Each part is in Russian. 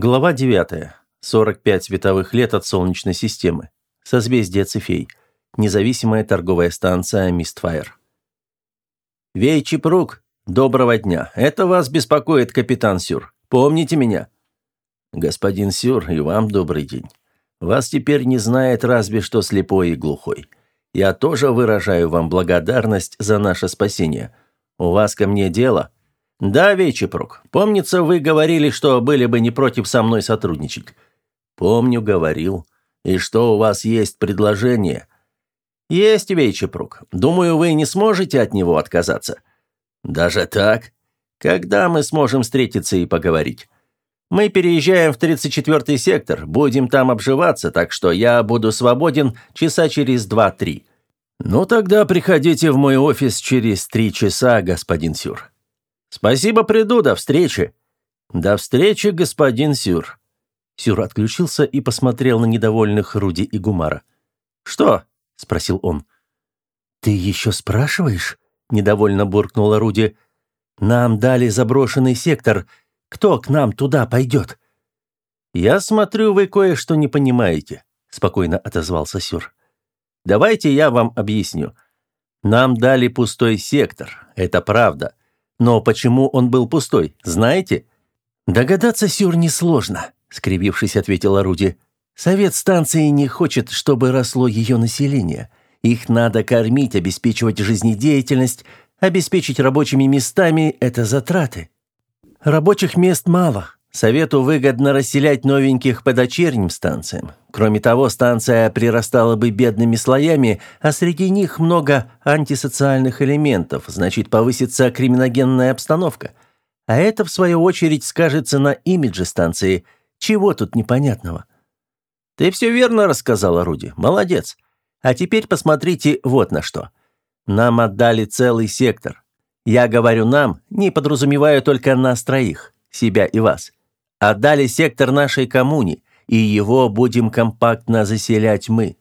Глава 9. 45 световых лет от Солнечной системы. Созвездие Цефей. Независимая торговая станция Мистфайр. «Вей Чипрук, доброго дня. Это вас беспокоит капитан Сюр. Помните меня?» «Господин Сюр, и вам добрый день. Вас теперь не знает разве что слепой и глухой. Я тоже выражаю вам благодарность за наше спасение. У вас ко мне дело?» «Да, Вечепрук, помнится, вы говорили, что были бы не против со мной сотрудничать». «Помню, говорил. И что у вас есть предложение?» «Есть, Вечепрук. Думаю, вы не сможете от него отказаться». «Даже так? Когда мы сможем встретиться и поговорить?» «Мы переезжаем в 34-й сектор, будем там обживаться, так что я буду свободен часа через два-три». «Ну тогда приходите в мой офис через три часа, господин Сюр». «Спасибо, приду, до встречи». «До встречи, господин Сюр». Сюр отключился и посмотрел на недовольных Руди и Гумара. «Что?» – спросил он. «Ты еще спрашиваешь?» – недовольно буркнула Руди. «Нам дали заброшенный сектор. Кто к нам туда пойдет?» «Я смотрю, вы кое-что не понимаете», – спокойно отозвался Сюр. «Давайте я вам объясню. Нам дали пустой сектор, это правда. Но почему он был пустой, знаете? Догадаться сюр несложно, скривившись, ответила Руди. Совет станции не хочет, чтобы росло ее население. Их надо кормить, обеспечивать жизнедеятельность, обеспечить рабочими местами – это затраты. Рабочих мест мало, Совету выгодно расселять новеньких по дочерним станциям. Кроме того, станция прирастала бы бедными слоями, а среди них много антисоциальных элементов, значит, повысится криминогенная обстановка. А это, в свою очередь, скажется на имидже станции. Чего тут непонятного? «Ты все верно рассказала, Руди. Молодец. А теперь посмотрите вот на что. Нам отдали целый сектор. Я говорю «нам», не подразумеваю только нас троих, себя и вас. Отдали сектор нашей коммуне, и его будем компактно заселять мы.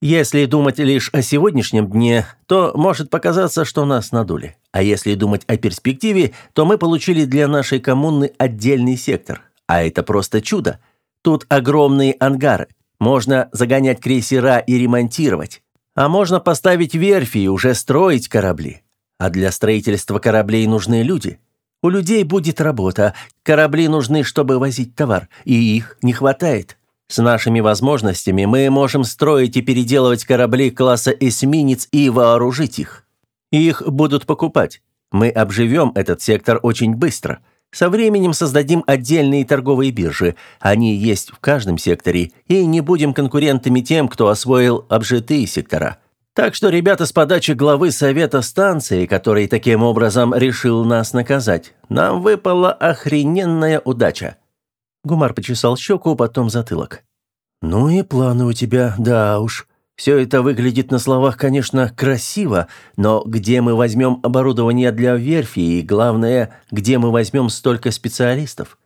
Если думать лишь о сегодняшнем дне, то может показаться, что нас надули. А если думать о перспективе, то мы получили для нашей коммуны отдельный сектор. А это просто чудо. Тут огромные ангары. Можно загонять крейсера и ремонтировать. А можно поставить верфи и уже строить корабли. А для строительства кораблей нужны люди – у людей будет работа, корабли нужны, чтобы возить товар, и их не хватает. С нашими возможностями мы можем строить и переделывать корабли класса эсминец и вооружить их. Их будут покупать. Мы обживем этот сектор очень быстро. Со временем создадим отдельные торговые биржи. Они есть в каждом секторе, и не будем конкурентами тем, кто освоил обжитые сектора. Так что ребята с подачи главы совета станции, который таким образом решил нас наказать, нам выпала охрененная удача. Гумар почесал щеку, потом затылок. Ну и планы у тебя, да уж. Все это выглядит на словах, конечно, красиво, но где мы возьмем оборудование для верфи и, главное, где мы возьмем столько специалистов?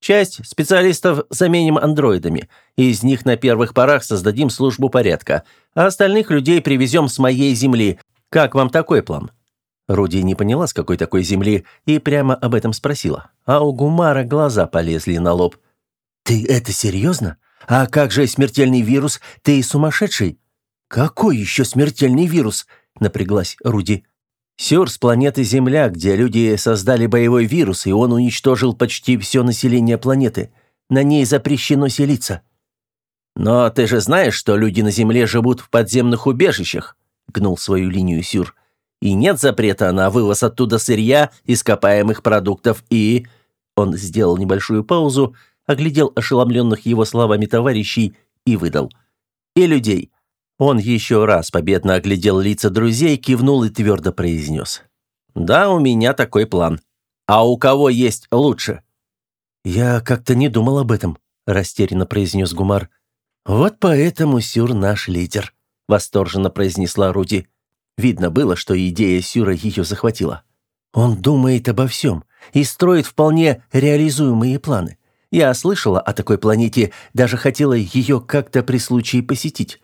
Часть специалистов заменим андроидами. Из них на первых порах создадим службу порядка, а остальных людей привезем с моей земли. Как вам такой план?» Руди не поняла, с какой такой земли, и прямо об этом спросила. А у Гумара глаза полезли на лоб. «Ты это серьезно? А как же смертельный вирус? Ты сумасшедший?» «Какой еще смертельный вирус?» – напряглась Руди. Сюр с планеты Земля, где люди создали боевой вирус, и он уничтожил почти все население планеты. На ней запрещено селиться. «Но ты же знаешь, что люди на Земле живут в подземных убежищах», — гнул свою линию Сюр. «И нет запрета на вывоз оттуда сырья, ископаемых продуктов и...» Он сделал небольшую паузу, оглядел ошеломленных его словами товарищей и выдал. «И людей. Он еще раз победно оглядел лица друзей, кивнул и твердо произнес. «Да, у меня такой план. А у кого есть лучше?» «Я как-то не думал об этом», – растерянно произнес Гумар. «Вот поэтому Сюр наш лидер», – восторженно произнесла Руди. Видно было, что идея Сюра ее захватила. «Он думает обо всем и строит вполне реализуемые планы. Я слышала о такой планете, даже хотела ее как-то при случае посетить.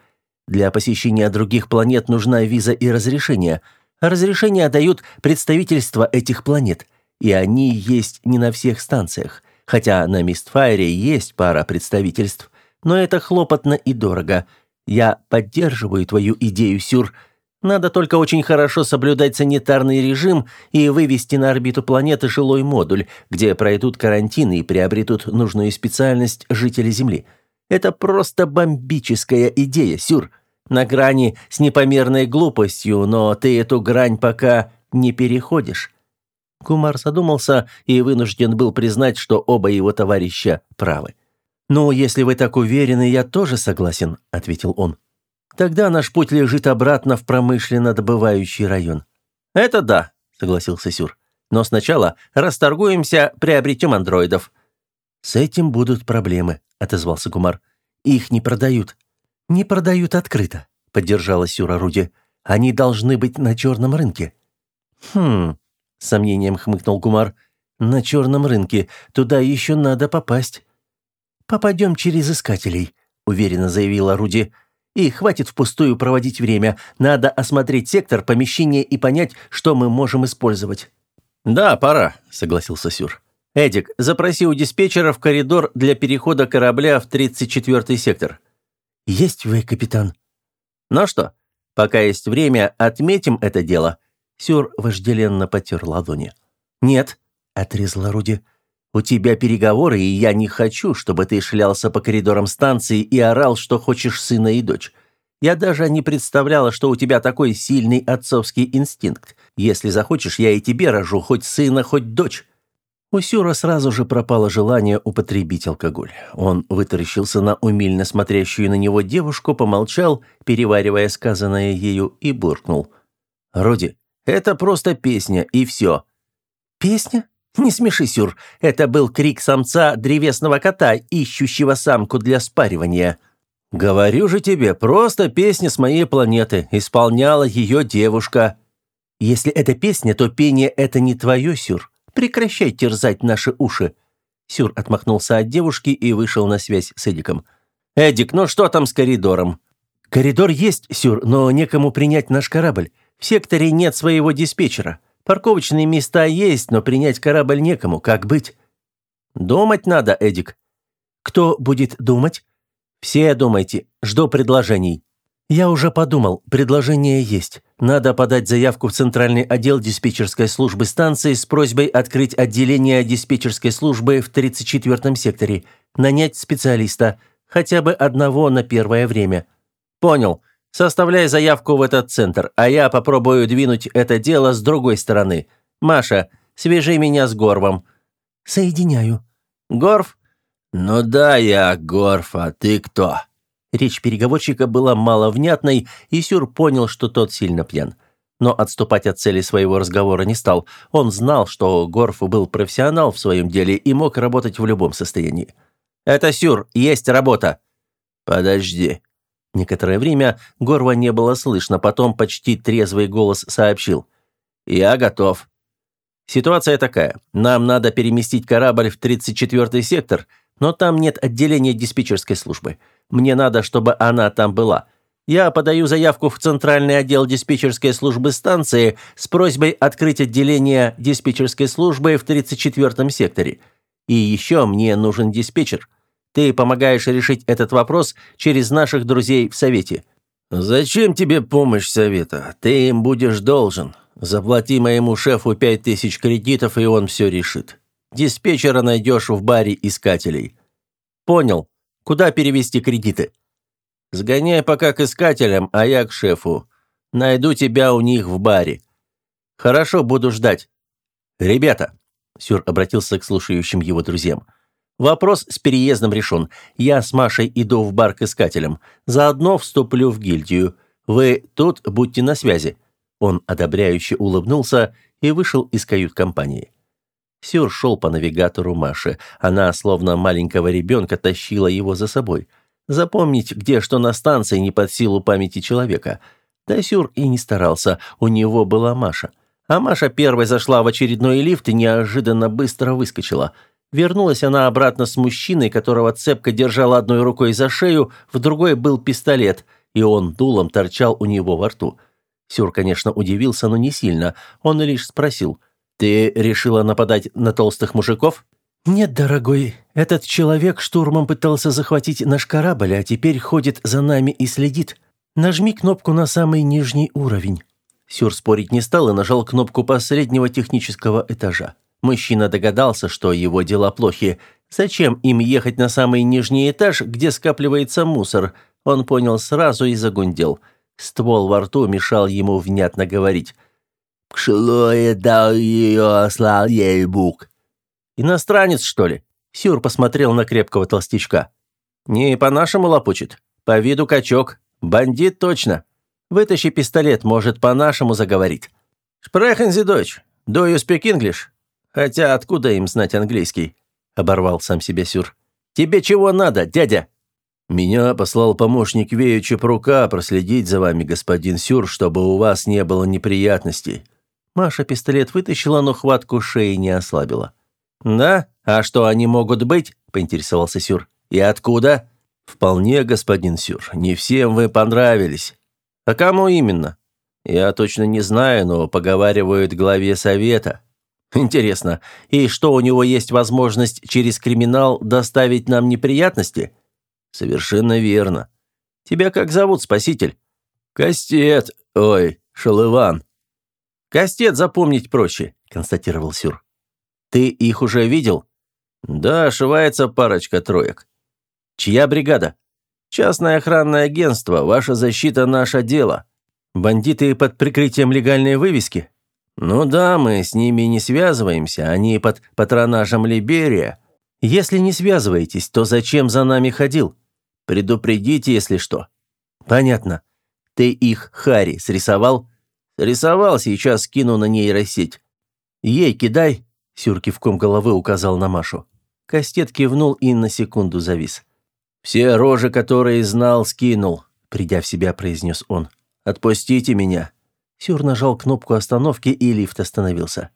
Для посещения других планет нужна виза и разрешение. разрешения дают представительства этих планет, и они есть не на всех станциях. Хотя на Мистфайре есть пара представительств, но это хлопотно и дорого. Я поддерживаю твою идею, Сюр. Надо только очень хорошо соблюдать санитарный режим и вывести на орбиту планеты жилой модуль, где пройдут карантин и приобретут нужную специальность жители Земли. Это просто бомбическая идея, Сюр. На грани с непомерной глупостью, но ты эту грань пока не переходишь. Кумар задумался и вынужден был признать, что оба его товарища правы. «Ну, если вы так уверены, я тоже согласен», — ответил он. «Тогда наш путь лежит обратно в промышленно добывающий район». «Это да», — согласился Сюр. «Но сначала расторгуемся, приобретем андроидов». «С этим будут проблемы», — отозвался Кумар. «Их не продают». «Не продают открыто», — поддержала Сюра Руди. «Они должны быть на черном рынке». «Хм, — с сомнением хмыкнул Гумар. «На черном рынке. Туда еще надо попасть». «Попадем через искателей», — уверенно заявила Руди. «И хватит впустую проводить время. Надо осмотреть сектор, помещение и понять, что мы можем использовать». «Да, пора», — согласился Сюр. «Эдик, запроси у диспетчеров коридор для перехода корабля в 34-й сектор». «Есть вы, капитан». «Ну что, пока есть время, отметим это дело. Сюр вожделенно потер ладони. «Нет», — отрезала Руди, — «у тебя переговоры, и я не хочу, чтобы ты шлялся по коридорам станции и орал, что хочешь сына и дочь. Я даже не представляла, что у тебя такой сильный отцовский инстинкт. Если захочешь, я и тебе рожу хоть сына, хоть дочь». У Сюра сразу же пропало желание употребить алкоголь. Он вытаращился на умильно смотрящую на него девушку, помолчал, переваривая сказанное ею, и буркнул. «Руди, это просто песня, и все». «Песня? Не смеши, Сюр. Это был крик самца древесного кота, ищущего самку для спаривания». «Говорю же тебе, просто песня с моей планеты. Исполняла ее девушка». «Если это песня, то пение — это не твое, Сюр. Прекращай терзать наши уши». Сюр отмахнулся от девушки и вышел на связь с Эдиком. «Эдик, ну что там с коридором?» «Коридор есть, Сюр, но некому принять наш корабль. В секторе нет своего диспетчера. Парковочные места есть, но принять корабль некому. Как быть? Думать надо, Эдик. Кто будет думать? Все думайте. Жду предложений. Я уже подумал, предложение есть. Надо подать заявку в центральный отдел диспетчерской службы станции с просьбой открыть отделение диспетчерской службы в 34-м секторе, нанять специалиста, хотя бы одного на первое время. Понял. Составляй заявку в этот центр, а я попробую двинуть это дело с другой стороны. Маша, свяжи меня с Горвом». «Соединяю». «Горв?» «Ну да, я Горф, а ты кто?» Речь переговорщика была маловнятной, и Сюр понял, что тот сильно пьян. Но отступать от цели своего разговора не стал. Он знал, что Горф был профессионал в своем деле и мог работать в любом состоянии. «Это Сюр, есть работа». «Подожди», Некоторое время Горва не было слышно, потом почти трезвый голос сообщил. «Я готов». «Ситуация такая. Нам надо переместить корабль в 34-й сектор, но там нет отделения диспетчерской службы. Мне надо, чтобы она там была. Я подаю заявку в Центральный отдел диспетчерской службы станции с просьбой открыть отделение диспетчерской службы в 34-м секторе. И еще мне нужен диспетчер. Ты помогаешь решить этот вопрос через наших друзей в Совете». «Зачем тебе помощь Совета? Ты им будешь должен. Заплати моему шефу пять тысяч кредитов, и он все решит. Диспетчера найдешь в баре искателей». «Понял. Куда перевести кредиты?» «Сгоняй пока к искателям, а я к шефу. Найду тебя у них в баре». «Хорошо, буду ждать». «Ребята», — Сюр обратился к слушающим его друзьям, — Вопрос с переездом решен. Я с Машей иду в бар к искателям. Заодно вступлю в гильдию. Вы тут будьте на связи». Он одобряюще улыбнулся и вышел из кают-компании. Сюр шел по навигатору Маши. Она, словно маленького ребенка, тащила его за собой. Запомнить, где что на станции, не под силу памяти человека. Да Сюр и не старался, у него была Маша. А Маша первой зашла в очередной лифт и неожиданно быстро выскочила – Вернулась она обратно с мужчиной, которого цепко держала одной рукой за шею, в другой был пистолет, и он дулом торчал у него во рту. Сюр, конечно, удивился, но не сильно. Он лишь спросил, «Ты решила нападать на толстых мужиков?» «Нет, дорогой, этот человек штурмом пытался захватить наш корабль, а теперь ходит за нами и следит. Нажми кнопку на самый нижний уровень». Сюр спорить не стал и нажал кнопку последнего технического этажа. Мужчина догадался, что его дела плохи. Зачем им ехать на самый нижний этаж, где скапливается мусор? Он понял сразу и загундел. Ствол во рту мешал ему внятно говорить. «Кшлое дал ее, слал ей бук». «Иностранец, что ли?» Сюр посмотрел на крепкого толстячка. «Не по-нашему лопучит. По виду качок. Бандит точно. Вытащи пистолет, может, по-нашему заговорить». «Sprechen Sie Deutsch? Do you speak English?» «Хотя откуда им знать английский?» Оборвал сам себя Сюр. «Тебе чего надо, дядя?» «Меня послал помощник Вею Чепрука проследить за вами, господин Сюр, чтобы у вас не было неприятностей». Маша пистолет вытащила, но хватку шеи не ослабила. «Да? А что они могут быть?» – поинтересовался Сюр. «И откуда?» «Вполне, господин Сюр. Не всем вы понравились». «А кому именно?» «Я точно не знаю, но поговаривают главе совета». «Интересно, и что, у него есть возможность через криминал доставить нам неприятности?» «Совершенно верно. Тебя как зовут, спаситель?» «Кастет. Ой, Шалыван». «Кастет запомнить проще», – констатировал Сюр. Ты их уже видел? Да, ошивается парочка троек. Чья бригада? Частное охранное агентство, ваша защита наше дело. Бандиты под прикрытием легальной вывески? Ну да, мы с ними не связываемся, они под патронажем Либерия. Если не связываетесь, то зачем за нами ходил? Предупредите, если что. Понятно. Ты их, Хари, срисовал? Рисовал, сейчас скину на нейросеть. Ей кидай, Сюр кивком головы указал на Машу. Кастет кивнул и на секунду завис. «Все рожи, которые знал, скинул», — придя в себя, произнес он. «Отпустите меня». Сюр нажал кнопку остановки, и лифт остановился.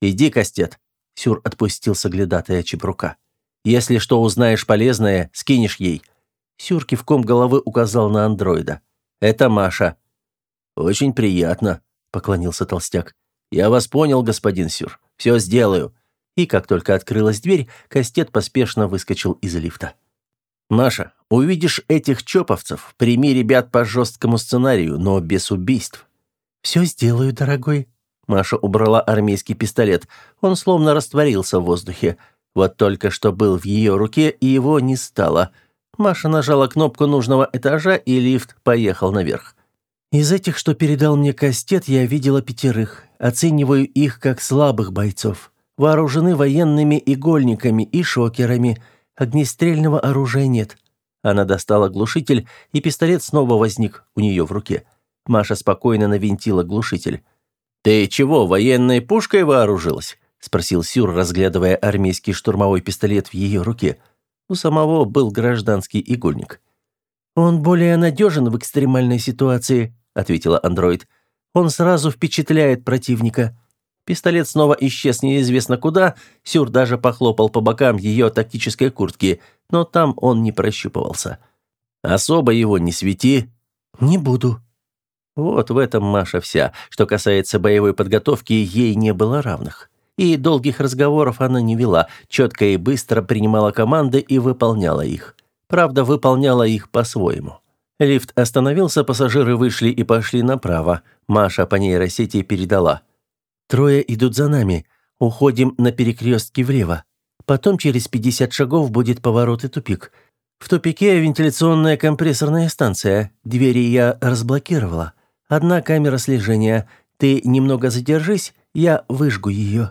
«Иди, Кастет», — Сюр отпустил соглядатая Чепрука. «Если что узнаешь полезное, скинешь ей». Сюр кивком головы указал на андроида. «Это Маша». «Очень приятно», — поклонился толстяк. «Я вас понял, господин Сюр. Все сделаю». И как только открылась дверь, Кастет поспешно выскочил из лифта. «Маша, увидишь этих чоповцев, прими ребят по жесткому сценарию, но без убийств». «Все сделаю, дорогой». Маша убрала армейский пистолет. Он словно растворился в воздухе. Вот только что был в ее руке, и его не стало. Маша нажала кнопку нужного этажа, и лифт поехал наверх. Из этих, что передал мне Кастет, я видела пятерых. Оцениваю их как слабых бойцов. Вооружены военными игольниками и шокерами. Огнестрельного оружия нет. Она достала глушитель, и пистолет снова возник у нее в руке. Маша спокойно навинтила глушитель. «Ты чего, военной пушкой вооружилась?» – спросил Сюр, разглядывая армейский штурмовой пистолет в ее руке. У самого был гражданский игольник. «Он более надежен в экстремальной ситуации», ответила андроид. Он сразу впечатляет противника. Пистолет снова исчез неизвестно куда, Сюр даже похлопал по бокам ее тактической куртки, но там он не прощупывался. «Особо его не свети». «Не буду». Вот в этом Маша вся. Что касается боевой подготовки, ей не было равных. И долгих разговоров она не вела, четко и быстро принимала команды и выполняла их. Правда, выполняла их по-своему. Лифт остановился, пассажиры вышли и пошли направо. Маша по нейросети передала. «Трое идут за нами. Уходим на перекрестке влево. Потом через 50 шагов будет поворот и тупик. В тупике вентиляционная компрессорная станция. Двери я разблокировала. Одна камера слежения. Ты немного задержись, я выжгу ее».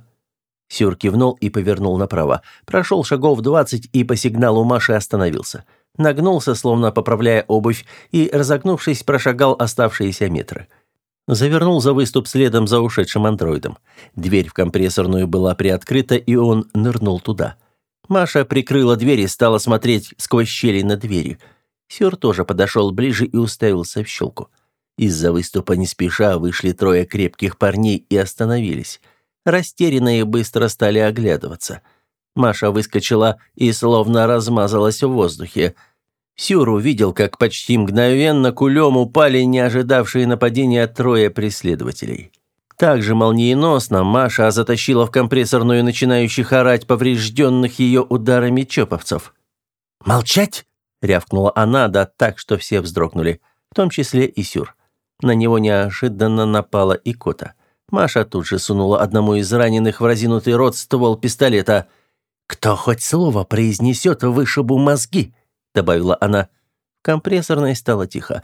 Сюр кивнул и повернул направо. Прошел шагов 20 и по сигналу Маши остановился нагнулся, словно поправляя обувь, и, разогнувшись, прошагал оставшиеся метры. Завернул за выступ следом за ушедшим андроидом. Дверь в компрессорную была приоткрыта, и он нырнул туда. Маша прикрыла дверь и стала смотреть сквозь щели на двери. Сюр тоже подошел ближе и уставился в щелку. Из-за выступа не спеша вышли трое крепких парней и остановились. Растерянные быстро стали оглядываться – Маша выскочила и словно размазалась в воздухе. Сюр увидел, как почти мгновенно кулем упали не ожидавшие нападения трое преследователей. Также молниеносно Маша затащила в компрессорную начинающих орать поврежденных ее ударами чоповцев. «Молчать!» — рявкнула она, да так, что все вздрогнули, в том числе и Сюр. На него неожиданно напала и Кота. Маша тут же сунула одному из раненых в разинутый рот ствол пистолета. «Кто хоть слово произнесет, вышибу мозги!» — добавила она. В компрессорной стало тихо.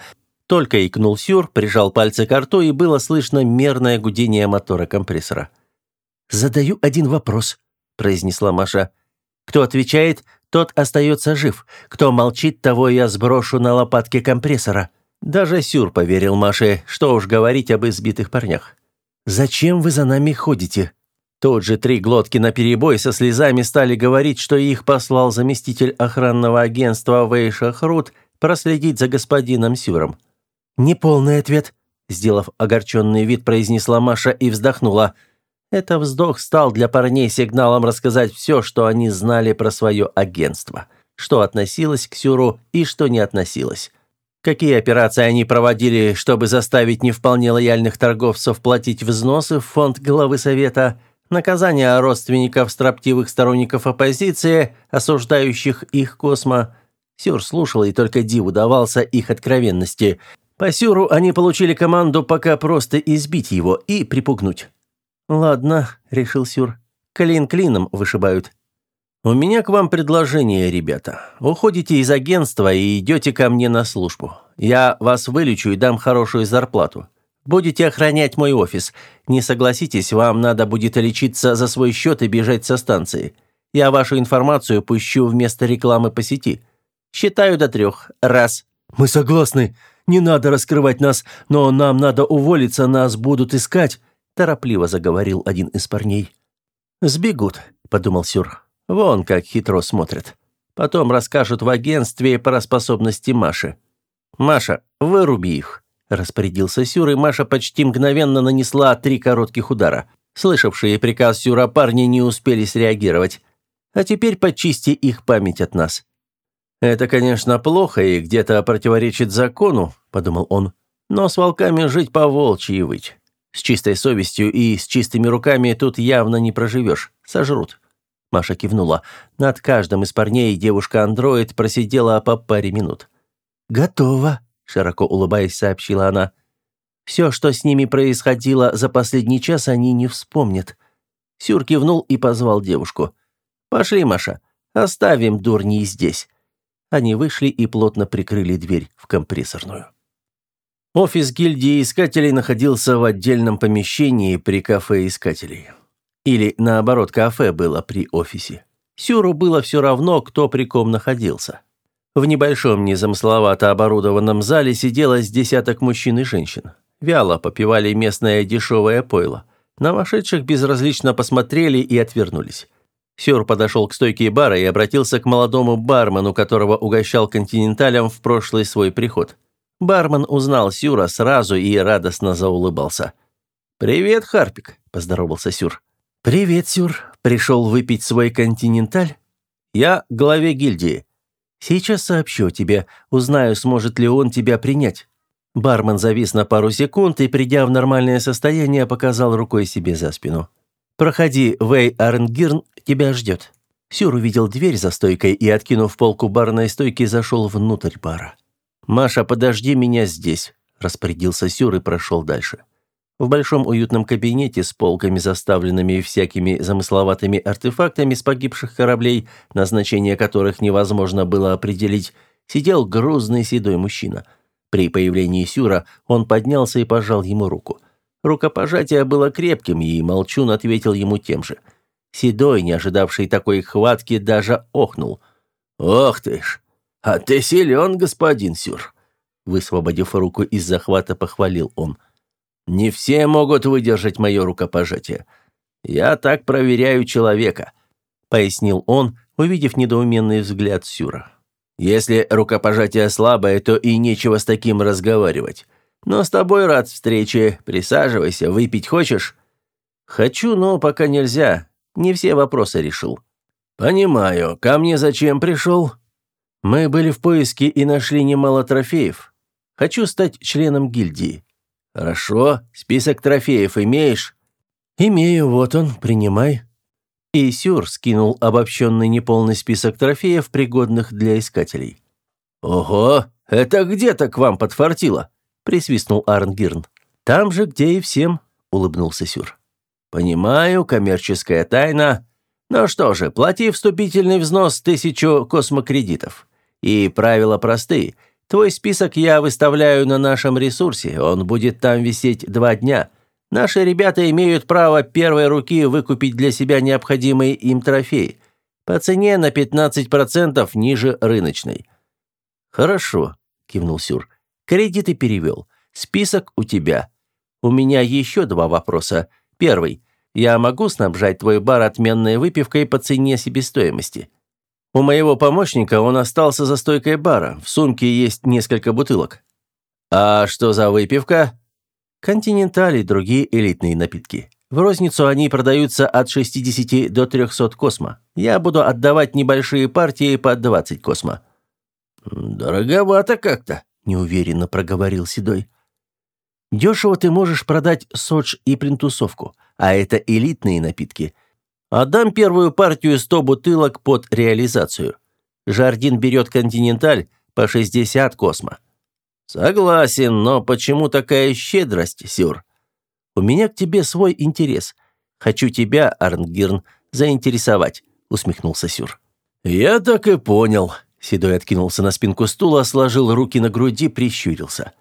Только икнул Сюр, прижал пальцы к рту, и было слышно мерное гудение мотора компрессора. «Задаю один вопрос», — произнесла Маша. «Кто отвечает, тот остается жив. Кто молчит, того я сброшу на лопатки компрессора». Даже Сюр поверил Маше, что уж говорить об избитых парнях. «Зачем вы за нами ходите?» Тут же три глотки наперебой со слезами стали говорить, что их послал заместитель охранного агентства Вейша Хрут проследить за господином Сюром. «Неполный ответ», — сделав огорченный вид, произнесла Маша и вздохнула. Это вздох стал для парней сигналом рассказать все, что они знали про свое агентство, что относилось к Сюру и что не относилось. Какие операции они проводили, чтобы заставить не вполне лояльных торговцев платить взносы в фонд главы совета, наказания родственников строптивых сторонников оппозиции, осуждающих их космо. Сюр слушал и только диву давался их откровенности. По Сюру они получили команду пока просто избить его и припугнуть. «Ладно», — решил Сюр, — «клин клином вышибают». «У меня к вам предложение, ребята. Уходите из агентства и идете ко мне на службу. Я вас вылечу и дам хорошую зарплату. Будете охранять мой офис. Не согласитесь, вам надо будет лечиться за свой счет и бежать со станции. Я вашу информацию пущу вместо рекламы по сети. Считаю до трех. Раз». «Мы согласны. Не надо раскрывать нас, но нам надо уволиться, нас будут искать», торопливо заговорил один из парней. «Сбегут», — подумал Сюр. Вон как хитро смотрят. Потом расскажут в агентстве про способности Маши. Маша, выруби их, распорядился Сюр, и Маша почти мгновенно нанесла три коротких удара. Слышавшие приказ Сюра парни не успели среагировать. А теперь почисти их память от нас. Это, конечно, плохо и где-то противоречит закону, подумал он. Но с волками жить по волчьи выть. С чистой совестью и с чистыми руками тут явно не проживешь. Сожрут. Маша кивнула. Над каждым из парней девушка-андроид просидела по паре минут. «Готово», — широко улыбаясь, сообщила она. «Все, что с ними происходило за последний час, они не вспомнят». Сюр кивнул и позвал девушку. «Пошли, Маша, оставим дурней здесь». Они вышли и плотно прикрыли дверь в компрессорную. Офис гильдии искателей находился в отдельном помещении при кафе искателей. Или, наоборот, кафе было при офисе. Сюру было все равно, кто при ком находился. В небольшом незамысловато оборудованном зале сидело с десяток мужчин и женщин. Вяло попивали местное дешевое пойло. На вошедших безразлично посмотрели и отвернулись. Сюр подошел к стойке бара и обратился к молодому бармену, которого угощал континенталем в прошлый свой приход. Бармен узнал Сюра сразу и радостно заулыбался. «Привет, Харпик», – поздоровался Сюр. «Привет, Сюр. Пришел выпить свой континенталь?» «Я главе гильдии. Сейчас сообщу тебе. Узнаю, сможет ли он тебя принять». Бармен завис на пару секунд и, придя в нормальное состояние, показал рукой себе за спину. «Проходи, Вэй Арнгирн тебя ждет». Сюр увидел дверь за стойкой и, откинув полку барной стойки, зашел внутрь бара. «Маша, подожди меня здесь», – распорядился Сюр и прошел дальше. В большом уютном кабинете с полками, заставленными всякими замысловатыми артефактами с погибших кораблей, назначение которых невозможно было определить, сидел грузный седой мужчина. При появлении Сюра он поднялся и пожал ему руку. Рукопожатие было крепким, и Молчун ответил ему тем же. Седой, не ожидавший такой хватки, даже охнул. «Ох ты ж! А ты силен, господин Сюр!» Высвободив руку из захвата, похвалил он – не все могут выдержать мое рукопожатие. Я так проверяю человека», — пояснил он, увидев недоуменный взгляд Сюра. «Если рукопожатие слабое, то и нечего с таким разговаривать. Но с тобой рад встрече. Присаживайся, выпить хочешь?» «Хочу, но пока нельзя. Не все вопросы решил». «Понимаю. Ко мне зачем пришел?» «Мы были в поиске и нашли немало трофеев. Хочу стать членом гильдии. «Хорошо. Список трофеев имеешь?» «Имею, вот он, принимай». И Сюр скинул обобщенный неполный список трофеев, пригодных для искателей. «Ого, это где-то к вам подфартило?» – присвистнул Арнгирн. «Там же, где и всем», – улыбнулся Сюр. «Понимаю, коммерческая тайна. Ну что же, плати вступительный взнос тысячу космокредитов. И правила простые. Твой список я выставляю на нашем ресурсе, он будет там висеть два дня. Наши ребята имеют право первой руки выкупить для себя необходимые им трофеи. По цене на 15% ниже рыночной». «Хорошо», – кивнул Сюр. «Кредиты перевел. Список у тебя. У меня еще два вопроса. Первый. Я могу снабжать твой бар отменной выпивкой по цене себестоимости? У моего помощника он остался за стойкой бара. В сумке есть несколько бутылок. А что за выпивка? Континенталь и другие элитные напитки. В розницу они продаются от 60 до 300 космо. Я буду отдавать небольшие партии по 20 космо. Дороговато как-то, неуверенно проговорил Седой. Дешево ты можешь продать содж и принтусовку, а это элитные напитки. Отдам первую партию 100 бутылок под реализацию. Жардин берет «Континенталь» по 60 космо. «Согласен, но почему такая щедрость, Сюр? У меня к тебе свой интерес. Хочу тебя, Арнгирн, заинтересовать», — усмехнулся Сюр. «Я так и понял». Седой откинулся на спинку стула, сложил руки на груди, прищурился.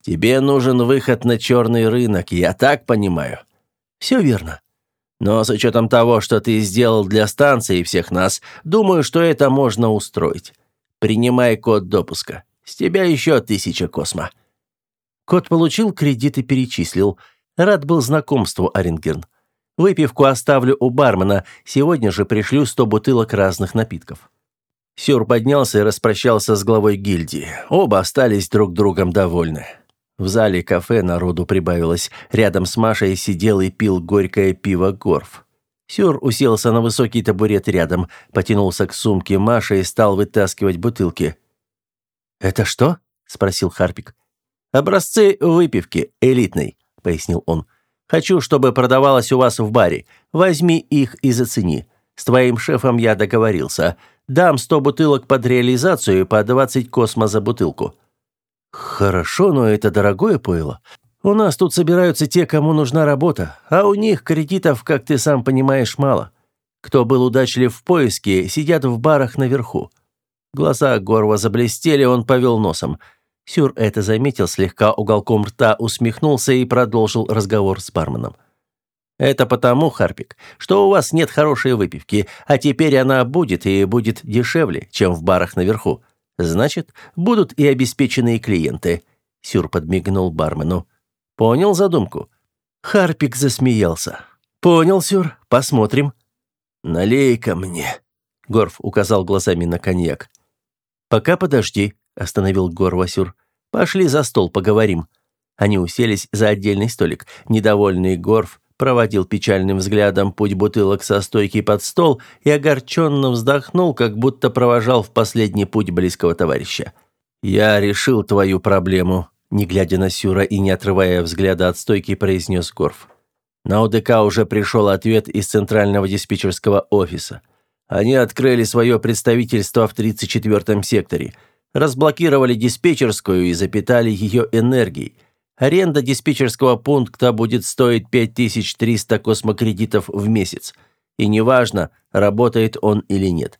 «Тебе нужен выход на черный рынок, я так понимаю». «Все верно. Но с учетом того, что ты сделал для станции и всех нас, думаю, что это можно устроить. Принимай код допуска». С тебя еще тысяча космо». Кот получил кредит и перечислил. Рад был знакомству, Оренгерн. Выпивку оставлю у бармена, сегодня же пришлю сто бутылок разных напитков. Сюр поднялся и распрощался с главой гильдии. Оба остались друг другом довольны. В зале кафе народу прибавилось. Рядом с Машей сидел и пил горькое пиво Горф. Сюр уселся на высокий табурет рядом, потянулся к сумке Маши и стал вытаскивать бутылки. «Это что?» – спросил Харпик. «Образцы выпивки, элитной», – пояснил он. «Хочу, чтобы продавалось у вас в баре. Возьми их и зацени. С твоим шефом я договорился. Дам сто бутылок под реализацию и по двадцать космо за бутылку». «Хорошо, но это дорогое пойло. У нас тут собираются те, кому нужна работа, а у них кредитов, как ты сам понимаешь, мало. Кто был удачлив в поиске, сидят в барах наверху. Глаза Горва заблестели, он повел носом. Сюр это заметил, слегка уголком рта усмехнулся и продолжил разговор с барменом. «Это потому, Харпик, что у вас нет хорошей выпивки, а теперь она будет и будет дешевле, чем в барах наверху. Значит, будут и обеспеченные клиенты». Сюр подмигнул бармену. «Понял задумку?» Харпик засмеялся. «Понял, Сюр, посмотрим». «Налей-ка мне», — Горф указал глазами на коньяк. «Пока подожди», – остановил Гор Васюр. «Пошли за стол, поговорим». Они уселись за отдельный столик. Недовольный Горф проводил печальным взглядом путь бутылок со стойки под стол и огорченно вздохнул, как будто провожал в последний путь близкого товарища. «Я решил твою проблему», – не глядя на Сюра и не отрывая взгляда от стойки, произнес Горф. На ОДК уже пришел ответ из центрального диспетчерского офиса – они открыли свое представительство в 34-м секторе, разблокировали диспетчерскую и запитали ее энергией. Аренда диспетчерского пункта будет стоить 5300 космокредитов в месяц. И неважно, работает он или нет.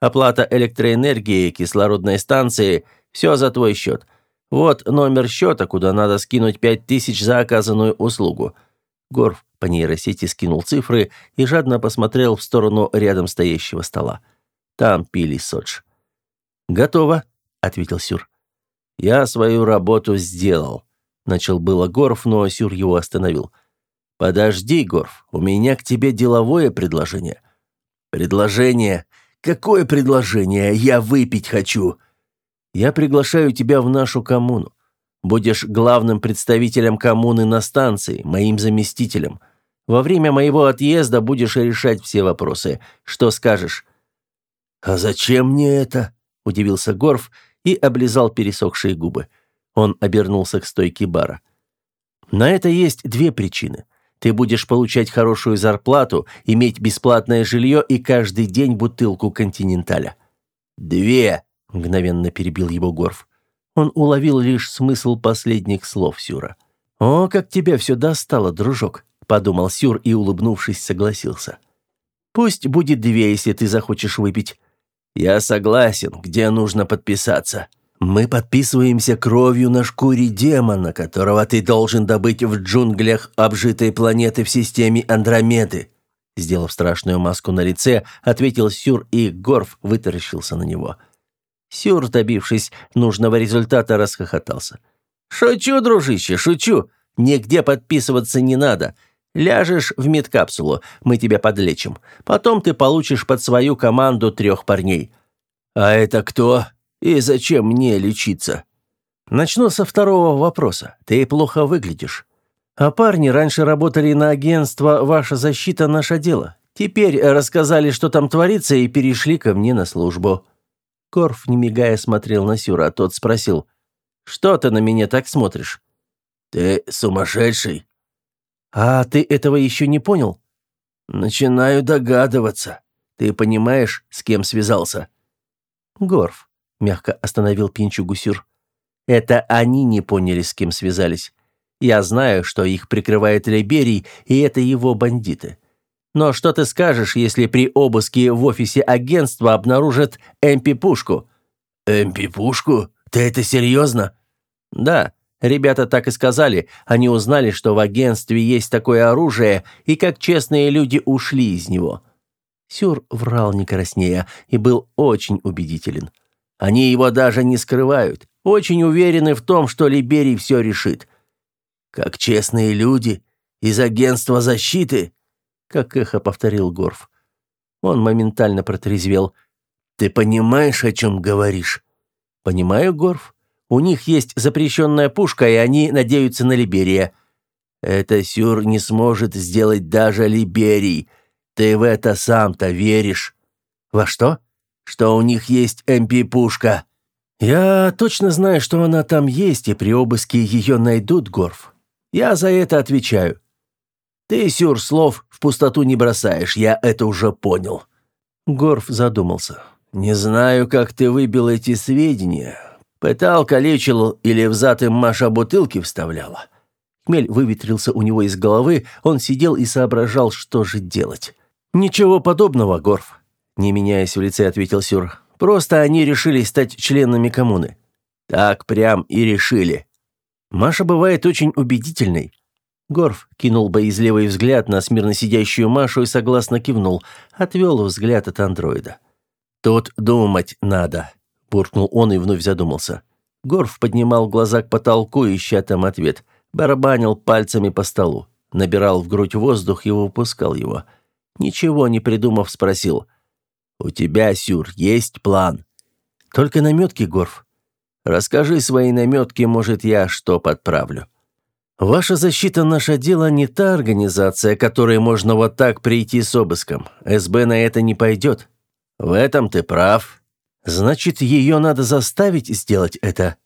Оплата электроэнергии, кислородной станции – все за твой счет. Вот номер счета, куда надо скинуть 5000 за оказанную услугу. Горф по нейросети скинул цифры и жадно посмотрел в сторону рядом стоящего стола. Там пили содж. «Готово», — ответил Сюр. «Я свою работу сделал», — начал было Горф, но Сюр его остановил. «Подожди, Горф, у меня к тебе деловое предложение». «Предложение? Какое предложение? Я выпить хочу!» «Я приглашаю тебя в нашу коммуну. Будешь главным представителем коммуны на станции, моим заместителем. Во время моего отъезда будешь решать все вопросы. Что скажешь?» «А зачем мне это?» – удивился Горф и облизал пересохшие губы. Он обернулся к стойке бара. На это есть две причины. Ты будешь получать хорошую зарплату, иметь бесплатное жилье и каждый день бутылку континенталя. Две, мгновенно перебил его Горф. Он уловил лишь смысл последних слов Сюра. О, как тебя все достало, дружок, подумал Сюр и улыбнувшись согласился. Пусть будет две, если ты захочешь выпить. Я согласен, где нужно подписаться. Мы подписываемся кровью на шкуре демона, которого ты должен добыть в джунглях обжитой планеты в системе Андромеды. Сделав страшную маску на лице, ответил Сюр, и Горф вытаращился на него. Сюр, добившись нужного результата, расхохотался. «Шучу, дружище, шучу. Нигде подписываться не надо. Ляжешь в медкапсулу, мы тебя подлечим. Потом ты получишь под свою команду трех парней». «А это кто?» И зачем мне лечиться? Начну со второго вопроса. Ты плохо выглядишь. А парни раньше работали на агентство «Ваша защита – наше дело». Теперь рассказали, что там творится, и перешли ко мне на службу». Корф, не мигая, смотрел на Сюра, а тот спросил, «Что ты на меня так смотришь?» «Ты сумасшедший». «А ты этого еще не понял?» «Начинаю догадываться. Ты понимаешь, с кем связался?» «Горф, мягко остановил Пинчу Гусюр. Это они не поняли, с кем связались. Я знаю, что их прикрывает Либерий, и это его бандиты. Но что ты скажешь, если при обыске в офисе агентства обнаружат МП-пушку? МП-пушку? Ты это серьезно? Да, ребята так и сказали. Они узнали, что в агентстве есть такое оружие, и как честные люди ушли из него. Сюр врал не краснея и был очень убедителен. Они его даже не скрывают. Очень уверены в том, что Либерий все решит. Как честные люди из агентства защиты, как эхо повторил Горф. Он моментально протрезвел. Ты понимаешь, о чем говоришь? Понимаю, Горф. У них есть запрещенная пушка, и они надеются на Либерия. Это Сюр не сможет сделать даже Либерий. Ты в это сам-то веришь. Во что? Что у них есть МП-пушка. Я точно знаю, что она там есть, и при обыске ее найдут, Горф. Я за это отвечаю. Ты, Сюр, слов в пустоту не бросаешь, я это уже понял. Горф задумался. Не знаю, как ты выбил эти сведения. Пытал, калечил или взад им Маша бутылки вставляла. Хмель выветрился у него из головы, он сидел и соображал, что же делать. «Ничего подобного, Горф. Не меняясь в лице, ответил Сюр. Просто они решили стать членами коммуны. Так прям и решили. Маша бывает очень убедительной. Горф кинул боязливый взгляд на смирно сидящую Машу и согласно кивнул, отвел взгляд от андроида. «Тут думать надо», – буркнул он и вновь задумался. Горф поднимал глаза к потолку, ища там ответ. Барабанил пальцами по столу. Набирал в грудь воздух и выпускал его. Ничего не придумав, спросил. «У тебя, Сюр, есть план?» «Только наметки, Горф. Расскажи свои наметки, может, я что подправлю». «Ваша защита – наше дело не та организация, которой можно вот так прийти с обыском. СБ на это не пойдет». «В этом ты прав. Значит, ее надо заставить сделать это».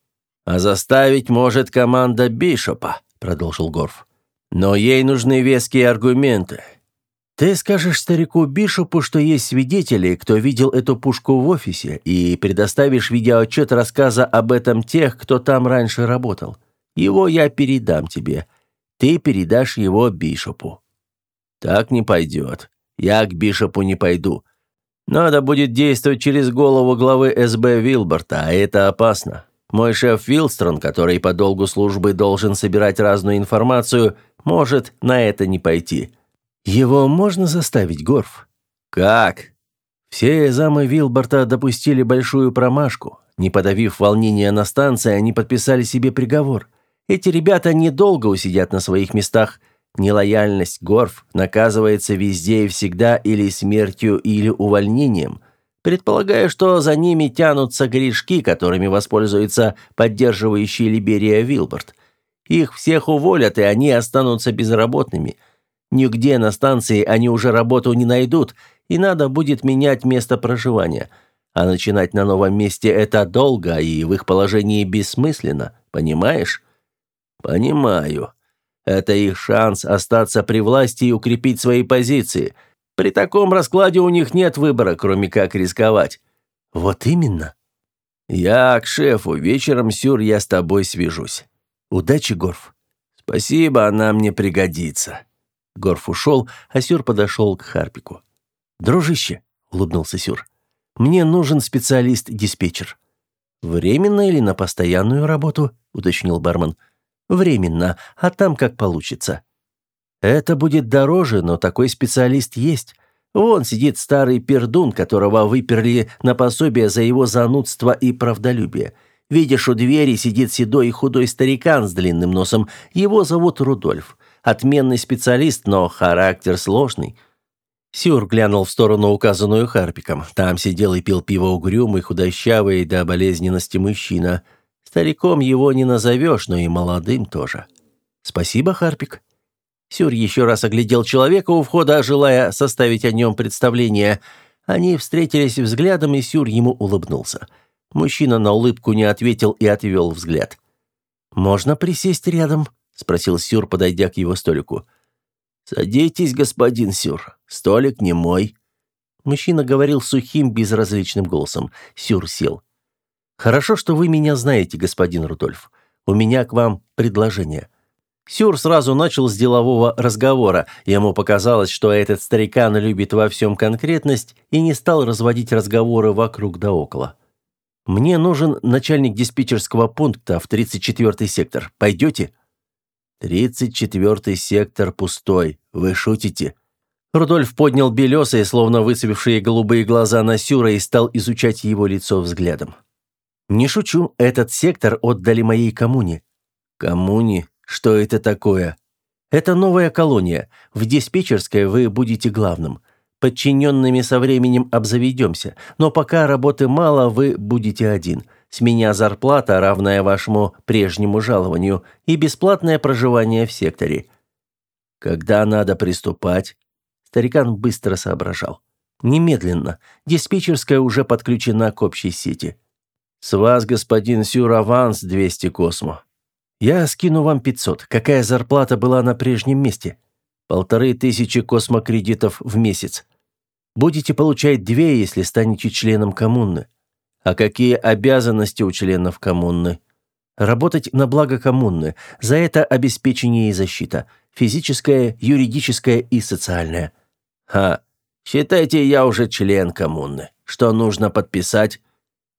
«А заставить может команда Бишопа», – продолжил Горф. «Но ей нужны веские аргументы. Ты скажешь старику Бишопу, что есть свидетели, кто видел эту пушку в офисе, и предоставишь видеоотчет рассказа об этом тех, кто там раньше работал. Его я передам тебе. Ты передашь его Бишопу». «Так не пойдет. Я к Бишопу не пойду. Надо будет действовать через голову главы СБ Вилборта, а это опасно. Мой шеф Вилстрон, который по долгу службы должен собирать разную информацию, может на это не пойти». Его можно заставить, Горф? Как? Все замы Вилборта допустили большую промашку. Не подавив волнения на станции, они подписали себе приговор. Эти ребята недолго усидят на своих местах. Нелояльность Горф наказывается везде и всегда или смертью, или увольнением. Предполагаю, что за ними тянутся грешки, которыми воспользуется поддерживающий Либерия Вилборт. Их всех уволят, и они останутся безработными – Нигде на станции они уже работу не найдут, и надо будет менять место проживания. А начинать на новом месте это долго и в их положении бессмысленно, понимаешь? Понимаю. Это их шанс остаться при власти и укрепить свои позиции. При таком раскладе у них нет выбора, кроме как рисковать. Вот именно. Я к шефу. Вечером, Сюр, я с тобой свяжусь. Удачи, Горф. Спасибо, она мне пригодится. Горф ушел, а Сюр подошел к Харпику. «Дружище», — улыбнулся Сюр, — «мне нужен специалист-диспетчер». «Временно или на постоянную работу?» — уточнил бармен. «Временно, а там как получится». «Это будет дороже, но такой специалист есть. Вон сидит старый пердун, которого выперли на пособие за его занудство и правдолюбие. Видишь, у двери сидит седой и худой старикан с длинным носом. Его зовут Рудольф. Отменный специалист, но характер сложный». Сюр глянул в сторону, указанную Харпиком. Там сидел и пил пиво угрюмый, худощавый до болезненности мужчина. Стариком его не назовешь, но и молодым тоже. «Спасибо, Харпик». Сюр еще раз оглядел человека у входа, желая составить о нем представление. Они встретились взглядом, и Сюр ему улыбнулся. Мужчина на улыбку не ответил и отвел взгляд. «Можно присесть рядом?» — спросил Сюр, подойдя к его столику. «Садитесь, господин Сюр. Столик не мой». Мужчина говорил сухим, безразличным голосом. Сюр сел. «Хорошо, что вы меня знаете, господин Рудольф. У меня к вам предложение». Сюр сразу начал с делового разговора. Ему показалось, что этот старикан любит во всем конкретность и не стал разводить разговоры вокруг да около. «Мне нужен начальник диспетчерского пункта в 34-й сектор. Пойдете?» «Тридцать четвертый сектор пустой. Вы шутите?» Рудольф поднял белесые, словно выцвевшие голубые глаза на Сюра и стал изучать его лицо взглядом. «Не шучу, этот сектор отдали моей коммуне». «Коммуне? Что это такое?» «Это новая колония. В диспетчерской вы будете главным. Подчиненными со временем обзаведемся, но пока работы мало, вы будете один». С меня зарплата, равная вашему прежнему жалованию, и бесплатное проживание в секторе». «Когда надо приступать?» Старикан быстро соображал. «Немедленно. Диспетчерская уже подключена к общей сети». «С вас, господин Сюр, аванс 200 космо». «Я скину вам 500. Какая зарплата была на прежнем месте?» «Полторы тысячи космокредитов в месяц». «Будете получать две, если станете членом коммуны». А какие обязанности у членов коммуны? Работать на благо коммуны. За это обеспечение и защита. Физическое, юридическое и социальное. Ха, считайте, я уже член коммуны. Что нужно подписать?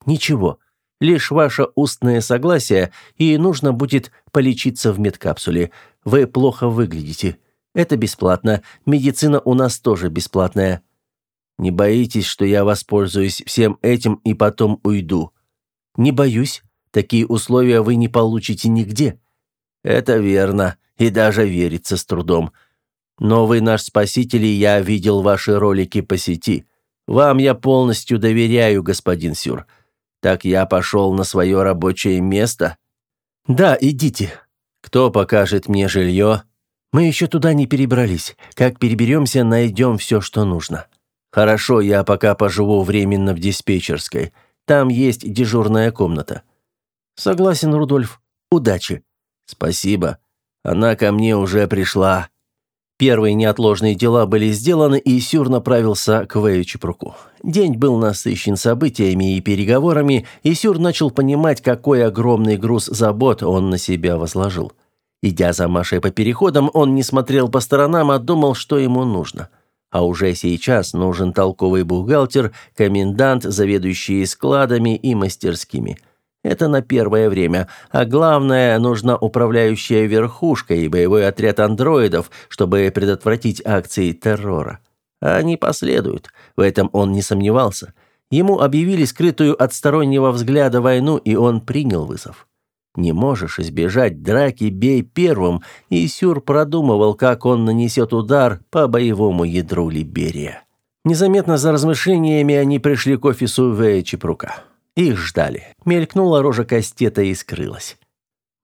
Ничего. Лишь ваше устное согласие, и нужно будет полечиться в медкапсуле. Вы плохо выглядите. Это бесплатно. Медицина у нас тоже бесплатная. Не боитесь, что я воспользуюсь всем этим и потом уйду? Не боюсь. Такие условия вы не получите нигде. Это верно, и даже верится с трудом. Новый наш спаситель, и я видел ваши ролики по сети. Вам я полностью доверяю, господин Сюр. Так я пошел на свое рабочее место? Да, идите. Кто покажет мне жилье? Мы еще туда не перебрались. Как переберемся, найдем все, что нужно. «Хорошо, я пока поживу временно в диспетчерской. Там есть дежурная комната». «Согласен, Рудольф. Удачи». «Спасибо. Она ко мне уже пришла». Первые неотложные дела были сделаны, и Сюр направился к Вэю Чепруку. День был насыщен событиями и переговорами, и Сюр начал понимать, какой огромный груз забот он на себя возложил. Идя за Машей по переходам, он не смотрел по сторонам, а думал, что ему нужно – а уже сейчас нужен толковый бухгалтер, комендант, заведующий складами и мастерскими. Это на первое время, а главное, нужна управляющая верхушка и боевой отряд андроидов, чтобы предотвратить акции террора. Они последуют, в этом он не сомневался. Ему объявили скрытую от стороннего взгляда войну, и он принял вызов. Не можешь избежать драки, бей первым, и Сюр продумывал, как он нанесет удар по боевому ядру Либерия. Незаметно за размышлениями они пришли к офису В. Чепрука. Их ждали. Мелькнула рожа Кастета и скрылась.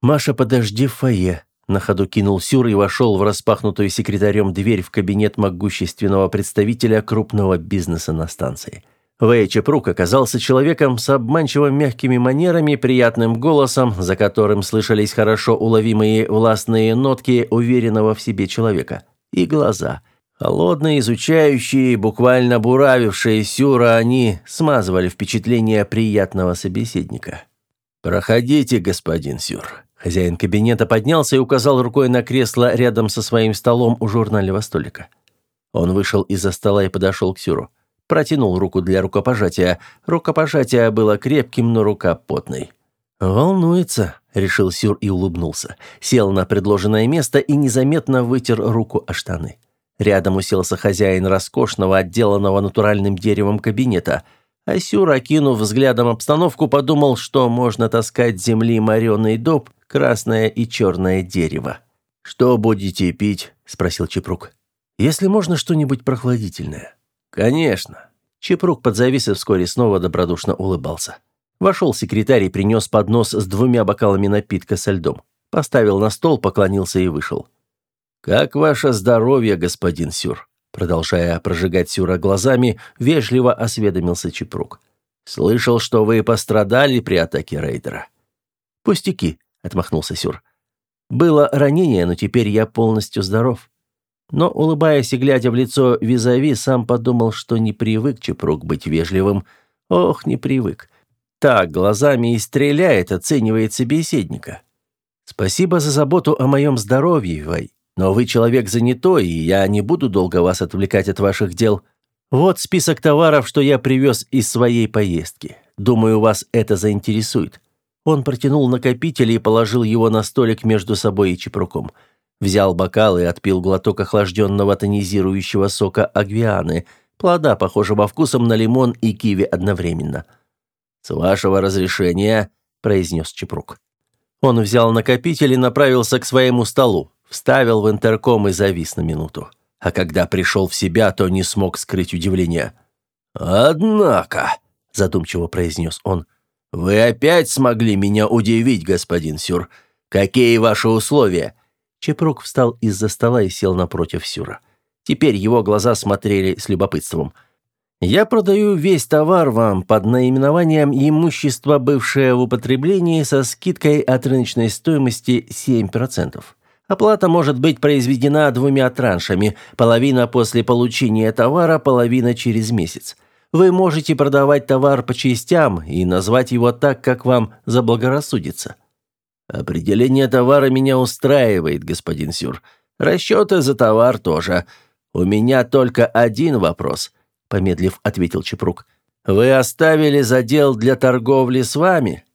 «Маша, подожди в фойе», — на ходу кинул Сюр и вошел в распахнутую секретарем дверь в кабинет могущественного представителя крупного бизнеса на станции. Вэй Чепрук оказался человеком с обманчиво мягкими манерами приятным голосом, за которым слышались хорошо уловимые властные нотки уверенного в себе человека. И глаза. Холодные, изучающие, буквально буравившие Сюра, они смазывали впечатление приятного собеседника. «Проходите, господин Сюр». Хозяин кабинета поднялся и указал рукой на кресло рядом со своим столом у журнального столика. Он вышел из-за стола и подошел к Сюру. Протянул руку для рукопожатия. Рукопожатие было крепким, но рука потной. «Волнуется», — решил Сюр и улыбнулся. Сел на предложенное место и незаметно вытер руку о штаны. Рядом уселся хозяин роскошного, отделанного натуральным деревом кабинета. А Сюр, окинув взглядом обстановку, подумал, что можно таскать с земли мореный дуб, красное и черное дерево. «Что будете пить?» — спросил Чепрук. «Если можно что-нибудь прохладительное». «Конечно». Чепрук подзавис и вскоре снова добродушно улыбался. Вошел секретарь и принес поднос с двумя бокалами напитка со льдом. Поставил на стол, поклонился и вышел. «Как ваше здоровье, господин Сюр?» Продолжая прожигать Сюра глазами, вежливо осведомился Чепрук. «Слышал, что вы пострадали при атаке рейдера». «Пустяки», — отмахнулся Сюр. «Было ранение, но теперь я полностью здоров. Но, улыбаясь и глядя в лицо визави, сам подумал, что не привык Чепрук быть вежливым. Ох, не привык. Так, глазами и стреляет, оценивает собеседника. Спасибо за заботу о моем здоровье, Вай. Но вы человек занятой, и я не буду долго вас отвлекать от ваших дел. Вот список товаров, что я привез из своей поездки. Думаю, вас это заинтересует». Он протянул накопитель и положил его на столик между собой и Чепруком. Взял бокал и отпил глоток охлажденного тонизирующего сока агвианы, плода, похожего вкусом на лимон и киви одновременно. «С вашего разрешения», — произнес Чепрук. Он взял накопитель и направился к своему столу, вставил в интерком и завис на минуту. А когда пришел в себя, то не смог скрыть удивление. «Однако», — задумчиво произнес он, — «вы опять смогли меня удивить, господин Сюр. Какие ваши условия?» Чепрук встал из-за стола и сел напротив Сюра. Теперь его глаза смотрели с любопытством. «Я продаю весь товар вам под наименованием «Имущество, бывшее в употреблении» со скидкой от рыночной стоимости 7%. Оплата может быть произведена двумя траншами, половина после получения товара, половина через месяц. Вы можете продавать товар по частям и назвать его так, как вам заблагорассудится. Определение товара меня устраивает, господин Сюр. Расчеты за товар тоже. У меня только один вопрос, помедлив ответил Чепрук. Вы оставили задел для торговли с вами?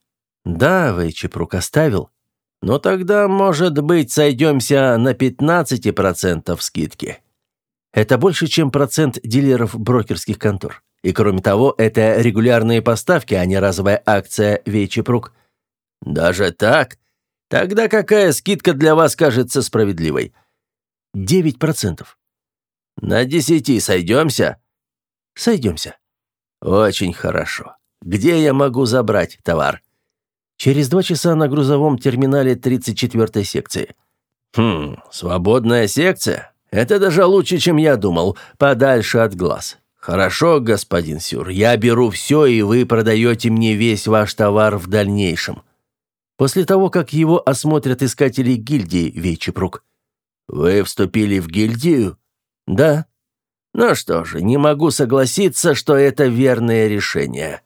Да, вы Чепрук оставил. Но тогда, может быть, сойдемся на 15% скидки. Это больше, чем процент дилеров брокерских контор. И кроме того, это регулярные поставки, а не разовая акция Вейчепрук. Даже так? Тогда какая скидка для вас кажется справедливой? Девять процентов. На десяти сойдемся? Сойдемся. Очень хорошо. Где я могу забрать товар? Через два часа на грузовом терминале 34-й секции. Хм, свободная секция? Это даже лучше, чем я думал, подальше от глаз. Хорошо, господин Сюр, я беру все, и вы продаете мне весь ваш товар в дальнейшем. После того, как его осмотрят искатели гильдии, Вейчепрук. Вы вступили в гильдию? Да. Ну что же, не могу согласиться, что это верное решение.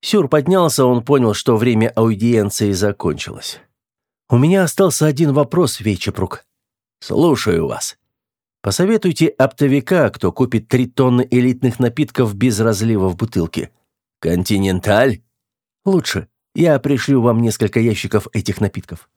Сюр поднялся, он понял, что время аудиенции закончилось. У меня остался один вопрос, Вейчепрук. Слушаю вас. Посоветуйте оптовика, кто купит три тонны элитных напитков без разлива в бутылке. Континенталь? Лучше. Я пришлю вам несколько ящиков этих напитков».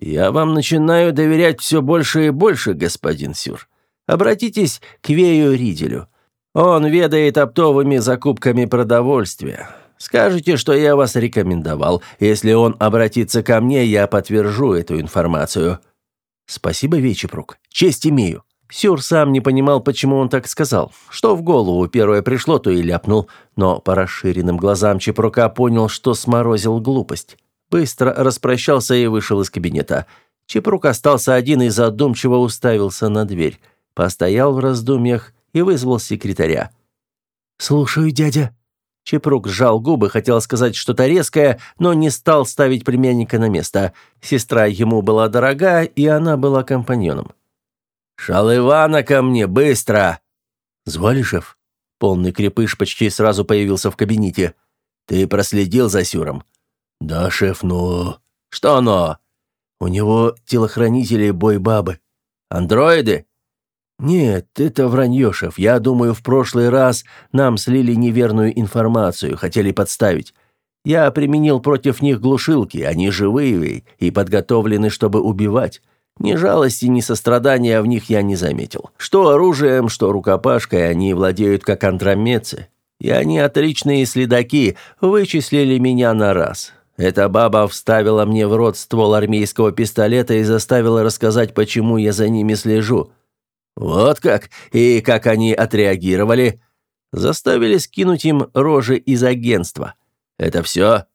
«Я вам начинаю доверять все больше и больше, господин Сюр. Обратитесь к Вею Риделю. Он ведает оптовыми закупками продовольствия. Скажите, что я вас рекомендовал. Если он обратится ко мне, я подтвержу эту информацию». «Спасибо, Вечепрук. Честь имею». Сюр сам не понимал, почему он так сказал. Что в голову первое пришло, то и ляпнул, но по расширенным глазам Чепрука понял, что сморозил глупость. Быстро распрощался и вышел из кабинета. Чепрук остался один и задумчиво уставился на дверь. Постоял в раздумьях и вызвал секретаря. «Слушаю, дядя», Чепрук сжал губы, хотел сказать что-то резкое, но не стал ставить племянника на место. Сестра ему была дорога, и она была компаньоном. «Шалывана ко мне, быстро!» «Звали, шеф?» Полный крепыш почти сразу появился в кабинете. «Ты проследил за Сюром?» «Да, шеф, но...» «Что но?» «У него телохранители бой-бабы». «Андроиды?» «Нет, это вранье, шеф. Я думаю, в прошлый раз нам слили неверную информацию, хотели подставить. Я применил против них глушилки, они живые и подготовлены, чтобы убивать. Ни жалости, ни сострадания в них я не заметил. Что оружием, что рукопашкой они владеют как андромецы. И они отличные следаки, вычислили меня на раз. Эта баба вставила мне в рот ствол армейского пистолета и заставила рассказать, почему я за ними слежу. Вот как? И как они отреагировали? Заставили скинуть им рожи из агентства. Это все?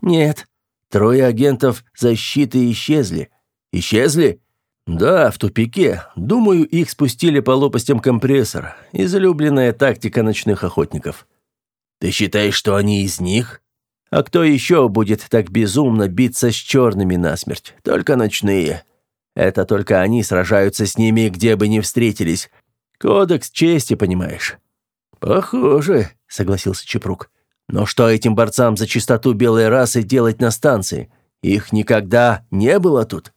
Нет. Трое агентов защиты исчезли. Исчезли? Да, в тупике. Думаю, их спустили по лопастям компрессора. Излюбленная тактика ночных охотников. Ты считаешь, что они из них? А кто еще будет так безумно биться с черными насмерть? Только ночные. Это только они сражаются с ними, где бы ни встретились. Кодекс чести, понимаешь?» «Похоже», — согласился Чепрук. «Но что этим борцам за чистоту белой расы делать на станции? Их никогда не было тут?»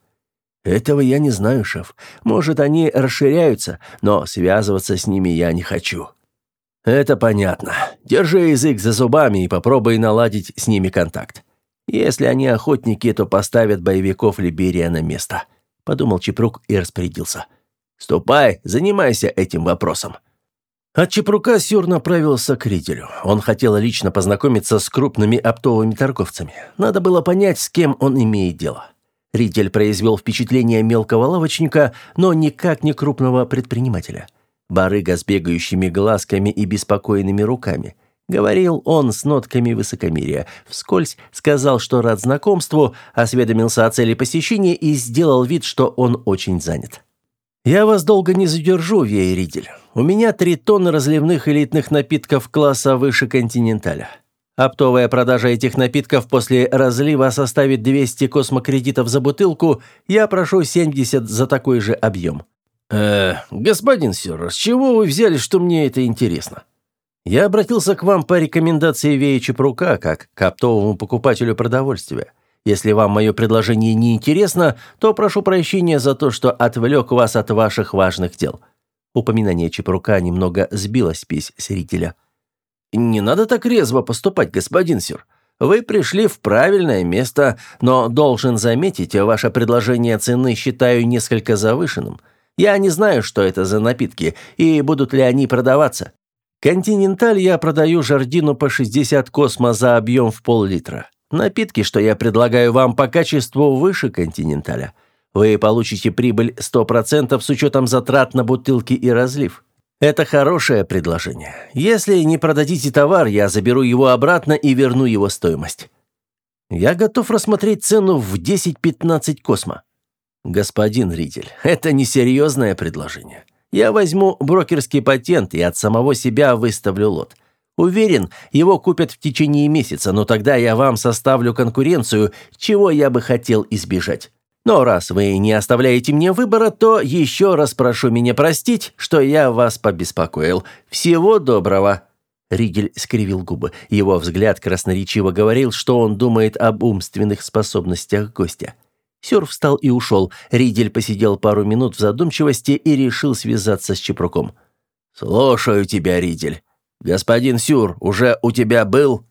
«Этого я не знаю, шеф. Может, они расширяются, но связываться с ними я не хочу». «Это понятно. Держи язык за зубами и попробуй наладить с ними контакт. Если они охотники, то поставят боевиков Либерия на место подумал Чепрук и распорядился. «Ступай, занимайся этим вопросом». От Чепрука Сюр направился к Рителю. Он хотел лично познакомиться с крупными оптовыми торговцами. Надо было понять, с кем он имеет дело. Ритель произвел впечатление мелкого лавочника, но никак не крупного предпринимателя. Барыга с бегающими глазками и беспокойными руками – Говорил он с нотками высокомерия. Вскользь сказал, что рад знакомству, осведомился о цели посещения и сделал вид, что он очень занят. «Я вас долго не задержу, Вейридель. У меня три тонны разливных элитных напитков класса выше континенталя. Оптовая продажа этих напитков после разлива составит 200 космокредитов за бутылку, я прошу 70 за такой же объем». «Э, господин Сюр, с чего вы взяли, что мне это интересно?» Я обратился к вам по рекомендации Вея Чепрука, как к оптовому покупателю продовольствия. Если вам мое предложение не интересно, то прошу прощения за то, что отвлек вас от ваших важных дел». Упоминание Чепрука немного сбило спесь зрителя. «Не надо так резво поступать, господин Сюр. Вы пришли в правильное место, но должен заметить, ваше предложение цены считаю несколько завышенным. Я не знаю, что это за напитки и будут ли они продаваться. Континенталь я продаю Жардину по 60 космо за объем в пол-литра. Напитки, что я предлагаю вам по качеству выше Континенталя. Вы получите прибыль 100% с учетом затрат на бутылки и разлив. Это хорошее предложение. Если не продадите товар, я заберу его обратно и верну его стоимость. Я готов рассмотреть цену в 10-15 космо. Господин Ритель, это несерьезное предложение. Я возьму брокерский патент и от самого себя выставлю лот. Уверен, его купят в течение месяца, но тогда я вам составлю конкуренцию, чего я бы хотел избежать. Но раз вы не оставляете мне выбора, то еще раз прошу меня простить, что я вас побеспокоил. Всего доброго». Ригель скривил губы. Его взгляд красноречиво говорил, что он думает об умственных способностях гостя. Сюр встал и ушел. Ридель посидел пару минут в задумчивости и решил связаться с Чепруком. «Слушаю тебя, Ридель. Господин Сюр уже у тебя был?»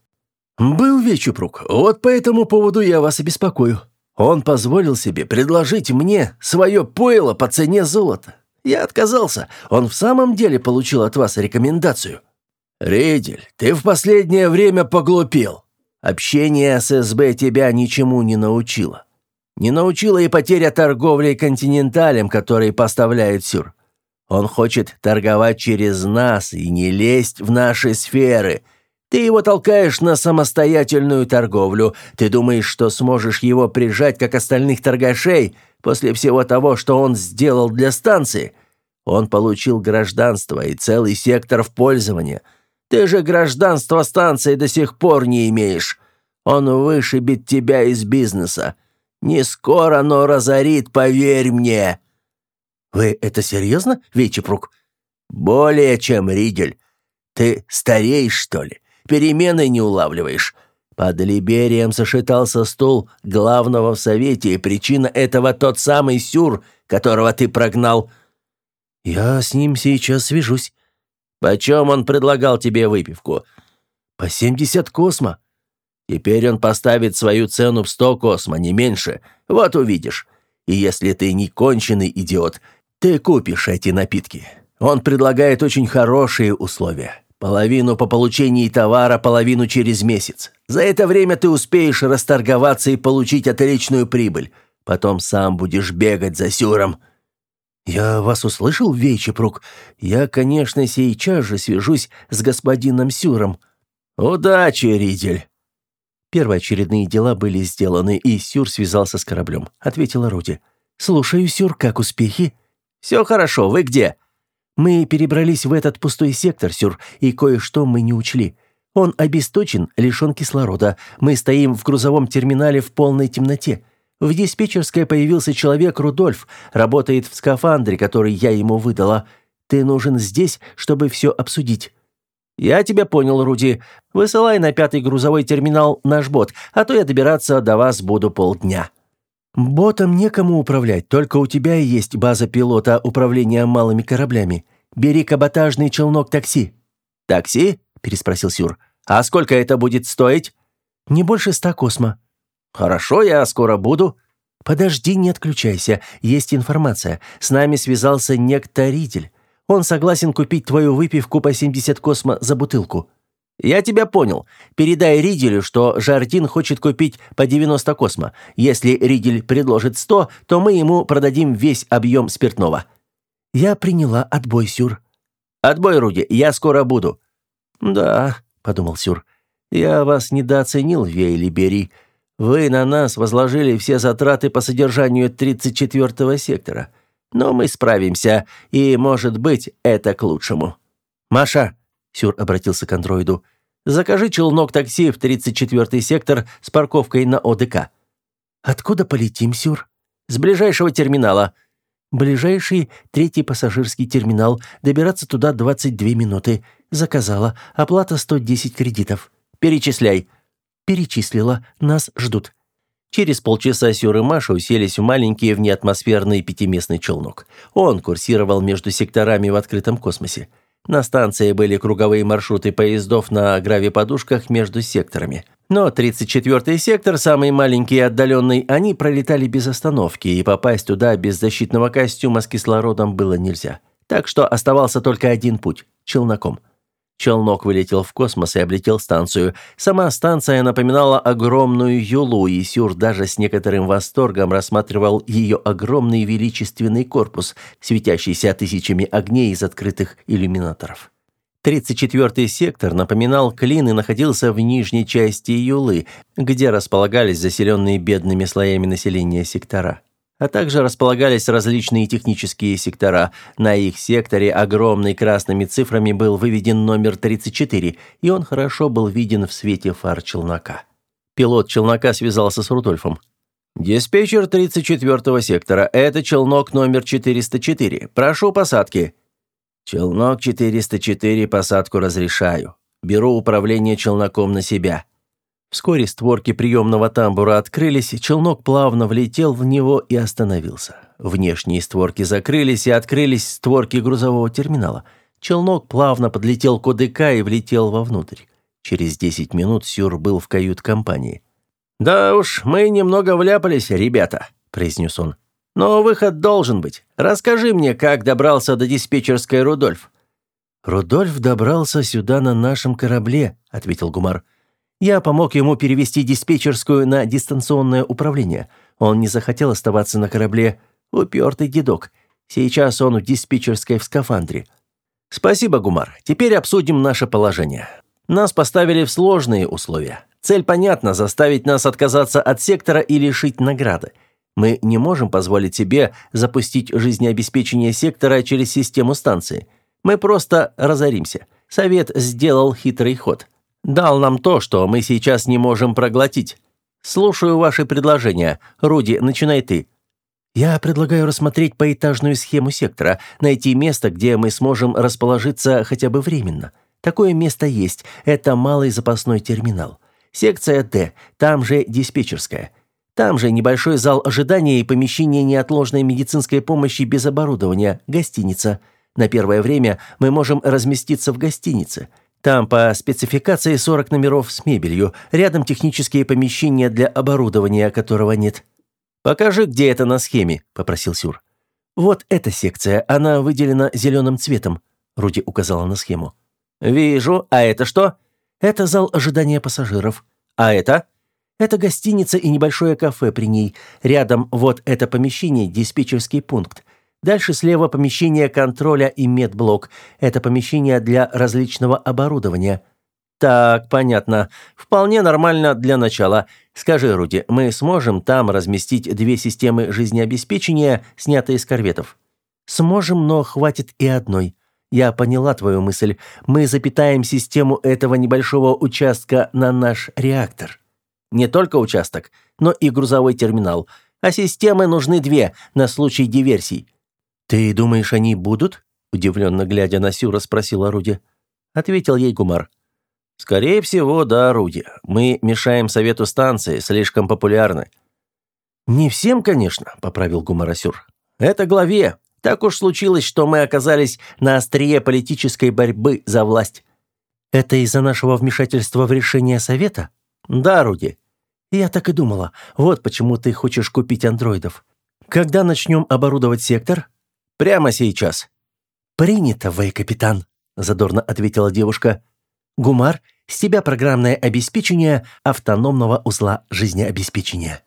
«Был Вечупрук. Вот по этому поводу я вас и беспокою. Он позволил себе предложить мне свое пойло по цене золота. Я отказался. Он в самом деле получил от вас рекомендацию». «Ридель, ты в последнее время поглупел. Общение с СБ тебя ничему не научило. Не научила и потеря торговли континенталем, который поставляет Сюр. Он хочет торговать через нас и не лезть в наши сферы. Ты его толкаешь на самостоятельную торговлю. Ты думаешь, что сможешь его прижать, как остальных торгашей, после всего того, что он сделал для станции? Он получил гражданство и целый сектор в пользование. Ты же гражданство станции до сих пор не имеешь. Он вышибет тебя из бизнеса. Не скоро, но разорит, поверь мне». «Вы это серьезно, Вечепрук?» «Более чем, Ридель. Ты стареешь, что ли? Перемены не улавливаешь. Под Либерием сошитался стул главного в Совете, и причина этого тот самый Сюр, которого ты прогнал». «Я с ним сейчас свяжусь». «Почем он предлагал тебе выпивку?» «По семьдесят космо». «Теперь он поставит свою цену в сто космо, не меньше. Вот увидишь. И если ты не конченый идиот, ты купишь эти напитки. Он предлагает очень хорошие условия. Половину по получении товара, половину через месяц. За это время ты успеешь расторговаться и получить отличную прибыль. Потом сам будешь бегать за Сюром». «Я вас услышал, Вейчепрук? Я, конечно, сейчас же свяжусь с господином Сюром». «Удачи, Ридель!» Первоочередные дела были сделаны, и Сюр связался с кораблем, ответила Руди. «Слушаю, Сюр, как успехи?» «Все хорошо, вы где?» Мы перебрались в этот пустой сектор, Сюр, и кое-что мы не учли. Он обесточен, лишен кислорода. Мы стоим в грузовом терминале в полной темноте. В диспетчерской появился человек Рудольф, работает в скафандре, который я ему выдала. Ты нужен здесь, чтобы все обсудить». «Я тебя понял, Руди. Высылай на пятый грузовой терминал наш бот, а то я добираться до вас буду полдня». «Ботом некому управлять, только у тебя и есть база пилота управления малыми кораблями. Бери каботажный челнок-такси». «Такси?» – переспросил Сюр. «А сколько это будет стоить?» «Не больше ста космо». «Хорошо, я скоро буду». «Подожди, не отключайся. Есть информация. С нами связался некто Ридель. Он согласен купить твою выпивку по 70 космо за бутылку». «Я тебя понял. Передай Риделю, что Жардин хочет купить по 90 космо. Если Ридель предложит 100, то мы ему продадим весь объем спиртного». «Я приняла отбой, Сюр». «Отбой, Руди, я скоро буду». «Да», — подумал Сюр, — «я вас недооценил, Вейли Бери. Вы на нас возложили все затраты по содержанию 34-го сектора. Но мы справимся, и, может быть, это к лучшему». «Маша», Сюр обратился к андроиду. «Закажи челнок такси в 34-й сектор с парковкой на ОДК». «Откуда полетим, Сюр?» «С ближайшего терминала». «Ближайший третий пассажирский терминал. Добираться туда 22 минуты. Заказала. Оплата 110 кредитов». «Перечисляй». «Перечислила. Нас ждут». Через полчаса Сюр и Маша уселись в маленький внеатмосферный пятиместный челнок. Он курсировал между секторами в открытом космосе. На станции были круговые маршруты поездов на гравиподушках между секторами. Но 34-й сектор, самый маленький и отдаленный, они пролетали без остановки, и попасть туда без защитного костюма с кислородом было нельзя. Так что оставался только один путь – челноком. Челнок вылетел в космос и облетел станцию. Сама станция напоминала огромную юлу, и Сюр даже с некоторым восторгом рассматривал ее огромный величественный корпус, светящийся тысячами огней из открытых иллюминаторов. 34-й сектор напоминал клин и находился в нижней части Юлы, где располагались заселенные бедными слоями населения сектора а также располагались различные технические сектора. На их секторе огромной красными цифрами был выведен номер 34, и он хорошо был виден в свете фар челнока. Пилот челнока связался с Рудольфом. «Диспетчер 34-го сектора, это челнок номер 404. Прошу посадки». «Челнок 404, посадку разрешаю. Беру управление челноком на себя». Вскоре створки приемного тамбура открылись, челнок плавно влетел в него и остановился. Внешние створки закрылись и открылись створки грузового терминала. Челнок плавно подлетел к ОДК и влетел вовнутрь. Через 10 минут Сюр был в кают-компании. «Да уж, мы немного вляпались, ребята», – произнес он. «Но выход должен быть. Расскажи мне, как добрался до диспетчерской Рудольф». «Рудольф добрался сюда на нашем корабле», – ответил Гумар. «Гумар». Я помог ему перевести диспетчерскую на дистанционное управление. Он не захотел оставаться на корабле. Упертый дедок. Сейчас он в диспетчерской в скафандре. Спасибо, Гумар. Теперь обсудим наше положение. Нас поставили в сложные условия. Цель понятна – заставить нас отказаться от сектора и лишить награды. Мы не можем позволить себе запустить жизнеобеспечение сектора через систему станции. Мы просто разоримся. Совет сделал хитрый ход. Дал нам то, что мы сейчас не можем проглотить. Слушаю ваши предложения. Руди, начинай ты. Я предлагаю рассмотреть поэтажную схему сектора, найти место, где мы сможем расположиться хотя бы временно. Такое место есть. Это малый запасной терминал. Секция Д, там же диспетчерская. Там же небольшой зал ожидания и помещение неотложной медицинской помощи без оборудования, гостиница. На первое время мы можем разместиться в гостинице. Там по спецификации 40 номеров с мебелью, рядом технические помещения для оборудования, которого нет. «Покажи, где это на схеме», — попросил Сюр. «Вот эта секция, она выделена зеленым цветом», — Руди указала на схему. «Вижу. А это что?» «Это зал ожидания пассажиров». «А это?» Это гостиница и небольшое кафе при ней. Рядом вот это помещение, диспетчерский пункт. Дальше слева помещение контроля и медблок. Это помещение для различного оборудования. Так, понятно. Вполне нормально для начала. Скажи, Руди, мы сможем там разместить две системы жизнеобеспечения, снятые с корветов? Сможем, но хватит и одной. Я поняла твою мысль. Мы запитаем систему этого небольшого участка на наш реактор. Не только участок, но и грузовой терминал. А системы нужны две на случай диверсий. «Ты думаешь, они будут?» Удивленно глядя на Сюра, спросила Руди. Ответил ей Гумар. «Скорее всего, да, Руди. Мы мешаем совету станции, слишком популярны». «Не всем, конечно», — поправил Гумарасюр. «Это главе. Так уж случилось, что мы оказались на острие политической борьбы за власть». «Это из-за нашего вмешательства в решение совета?» «Да, Руди». «Я так и думала. Вот почему ты хочешь купить андроидов. Когда начнем оборудовать сектор?» «Прямо сейчас». «Принято, Вэй, капитан», — задорно ответила девушка. «Гумар, с тебя программное обеспечение автономного узла жизнеобеспечения».